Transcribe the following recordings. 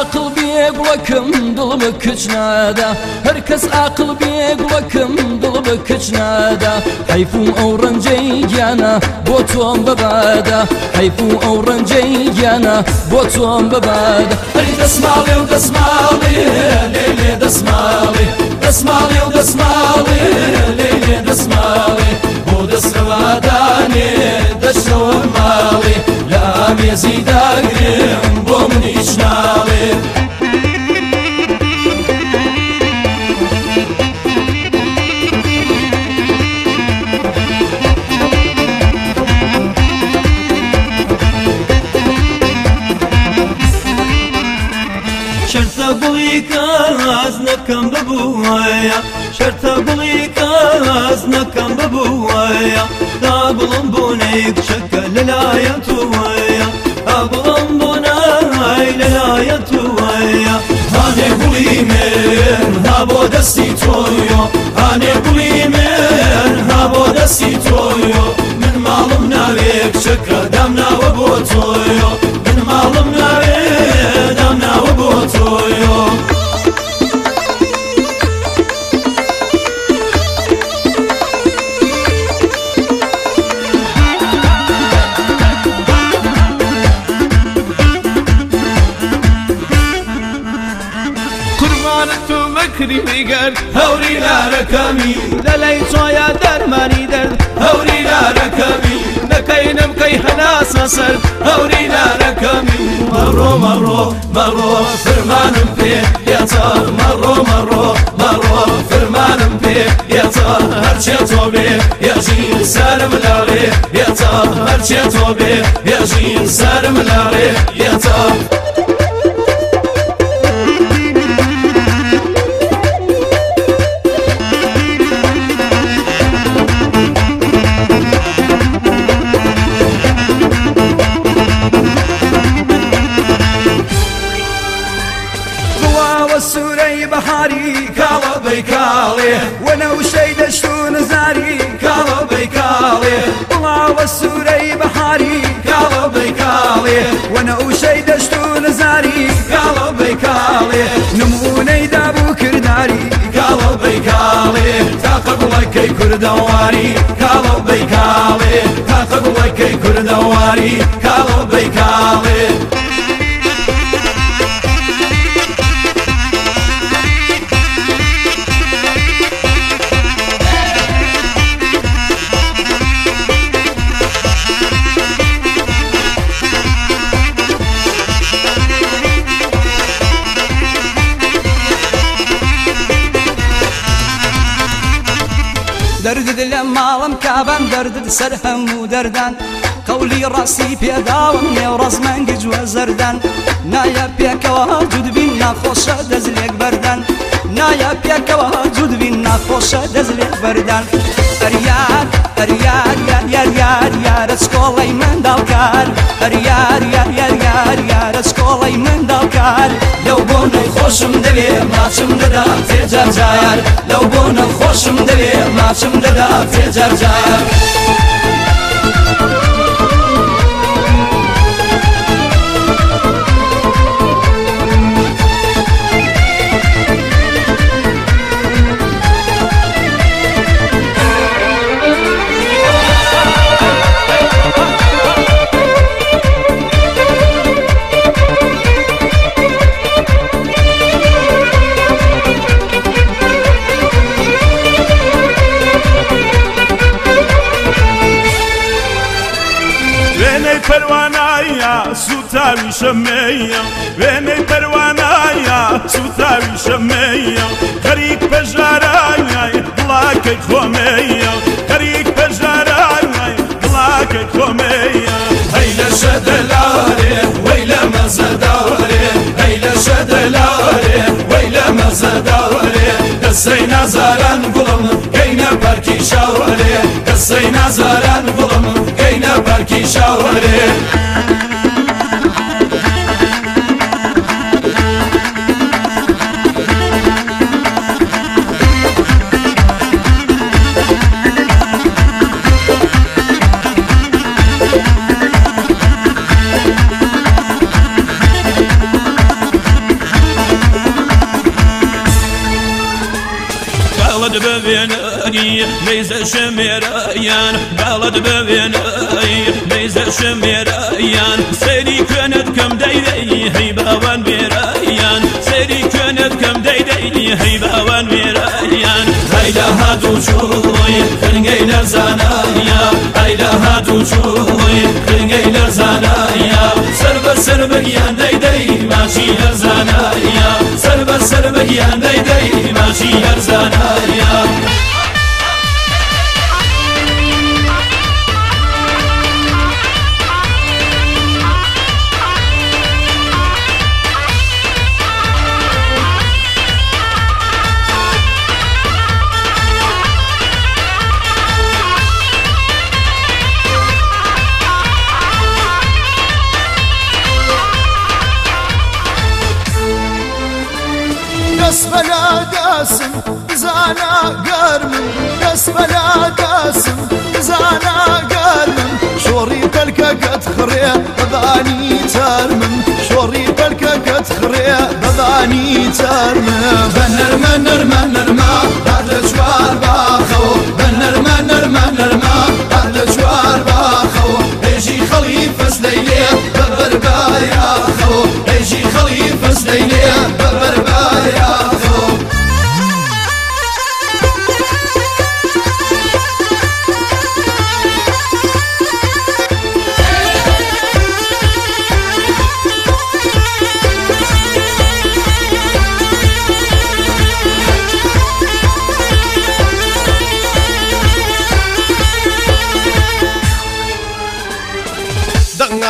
akıl bir gulakım dılımı kıçnada Herkes akıl bir gulakım dılımı kıçnada Hayfun oranceyi yana botum babada. Hayfun oranceyi yana botum babada. Hadi dasmalı u dasmalı Leyli dasmalı. Dasmalı u dasmalı Leyli dasmalı. Bu dasvadani daşşavamalı La mezi dagrim bomun içnalı ببووە. شەرتە بڵی کەس نەکەم ببووە. دا بڵم بۆنێک چەکە لەلایەن تووەە ئا بڵم بۆنای لەلایەن تووەە هاانێ گوڵی مێن ها بۆ دەستی تۆیۆ. هاانێ گوڵی مێن ها بۆ دەستی تۆیۆ. من ماڵم ناوێک چەکە دام ناوە بۆ تۆیۆ. مەکری میگەر هەوری لارەکەمی لەلای تۆیا دەرمانی دەرد هەوری لارەکەمی نەکەینم کەی هەناسە سەر هەوری لارەکەمی مەڕۆ مەڕۆ مەڕۆ فرمانم پێ یاچە مەڕۆ مەڕۆ مەڕۆ فرمانم پێ یاچە هەرچێ تۆ بێ یاژین سرم لاڵێ یاچە هەرچێ تۆ بێ یاژین سرم لاڵێ یاچە بڵاوە سوورەی بەهاری کاڵە بەیکاڵێ وەنەوشەی دەشت و نزاری کاڵە بەیکاڵێ بڵاوە سوورەی بەهاری کاڵە بەیکاڵێ وەنەوشەی دەشت و نزاری کاڵە بەیکاڵێ نمونەی دابوو کردداری کاڵە بەیکاڵێ تاقە گوڵەکەی کوردەواری کاڵە بەیکاڵێ تاقە گوڵەکەی کوردەواری کاڵە بەیکاڵێ کابان دەردت سەر هەموو دەردان. قەولی ڕاستی پێداوم نێو ڕزمەنگی جوە زەردان. نایە پێکەوە جودبین ناخۆشە دەست لێک بەردان. نایە پێکەوە جودبین ناخۆشە دەست لێک بەردان. ئەریار ئەریار یار یار یار یارە سکۆڵی منداڵکار ئەریار یار یار یار یارە سکۆڵی منداڵکار لەو بۆ نەخۆشم دەوێ ماچم دەدا تێجارجار لەو بۆ نەخۆشم دەوێ ماچم دەدا تێجارجار وێنەی شەمەیە وێنەی پەروانایە سوتاوی شەمەیە خەریک پەژارایە بڵاکەی خۆمەیە خەریک پەژارایە بڵاکەی خۆمەیە هەی لە شەدەلارێ وەی لە مەزەداوەرێ هەی لە شەدەلارێ وەی لە مەزەداوەرێ دەسەی نازاران گوڵم گەینە پەرکی شاوەرێ دەسەی نازاران باوان بێرەیان سەری کوێنت کەم دەیدەی هەی باوان وێرەیان هەیدا هاتوو چووی کرنگەی لەرزانایە هەیدا هاتوو چووی کرنگەی لەرزانایە سەر بە سەر بەگیان دەیدەی ماچی هەرزانایە سەر بە سەر بەگیان دەیدەی دەست بەلا دەسم زانا گەرمم دەست بەلا دەسم زانا گەرمم شۆڕی پەلکەکەت خڕێ بەدانی چارمم شۆڕی پەلکەکەت خڕێ بەدانی چارمم بە نەرمە نەرمە نەرما هەر لە چوار باخەوە بە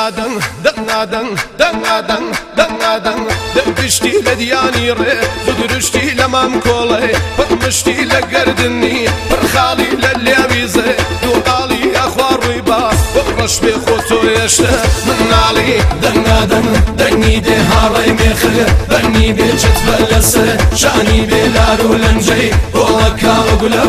دەنگادەن دەنگادەن دەنگادەن دەنگادەن دەپشتی لە دیانی ڕێ بدرشتی لە مام کۆڵێ پڕمشتی لە گردنی پرخاڵی لە لێویزێ دووقاڵی ئەخوا ڕووی با ڕش بێ خۆ تۆ ێشتە مناڵی دەنگادەن دەنگی دێ هاڕێ مێخر بەنی بێ چتفە لەسەر شانی بێ لار و لەنجەی بۆڵەکە وەگولە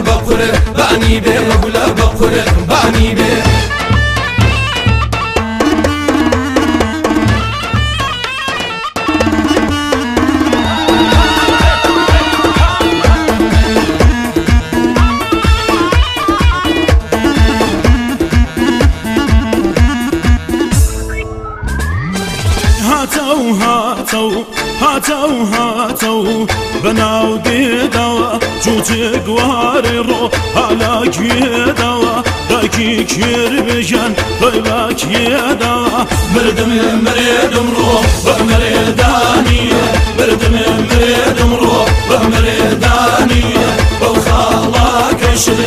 هاتە و هاتە و بەناو دێداوە جووتێک واری ڕۆ هالاکێداوە داکی کێر بێژان بەلاکێداوە مردم مرێدم ڕۆ بە مرێدانیە مردم مرێدم ڕۆ بە مرێدانیە بەو خاڵاکەشت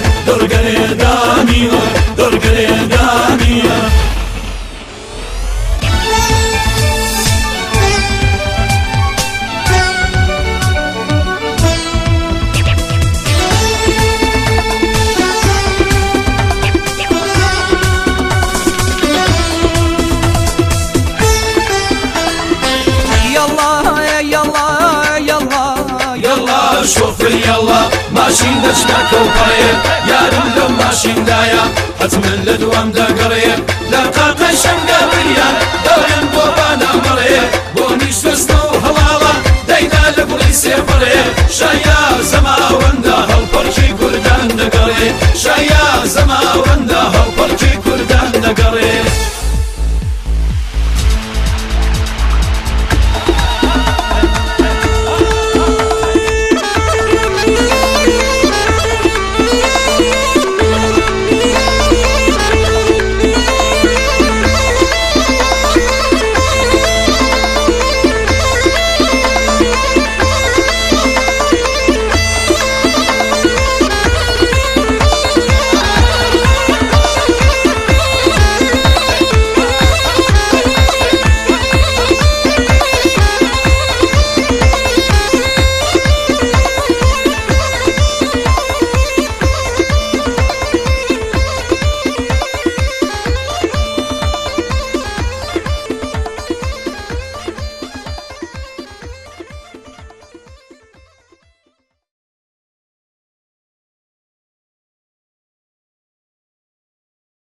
والله ماشین دەشتەکە و يا یارم لەو ماشیندایە حتمن لە دوام دەگەڕێ لە قاقە شەنگە بریان دەڵێن بۆ بانامەڕێ بۆ نیشتستە و هەڵاڵە دەیدا لە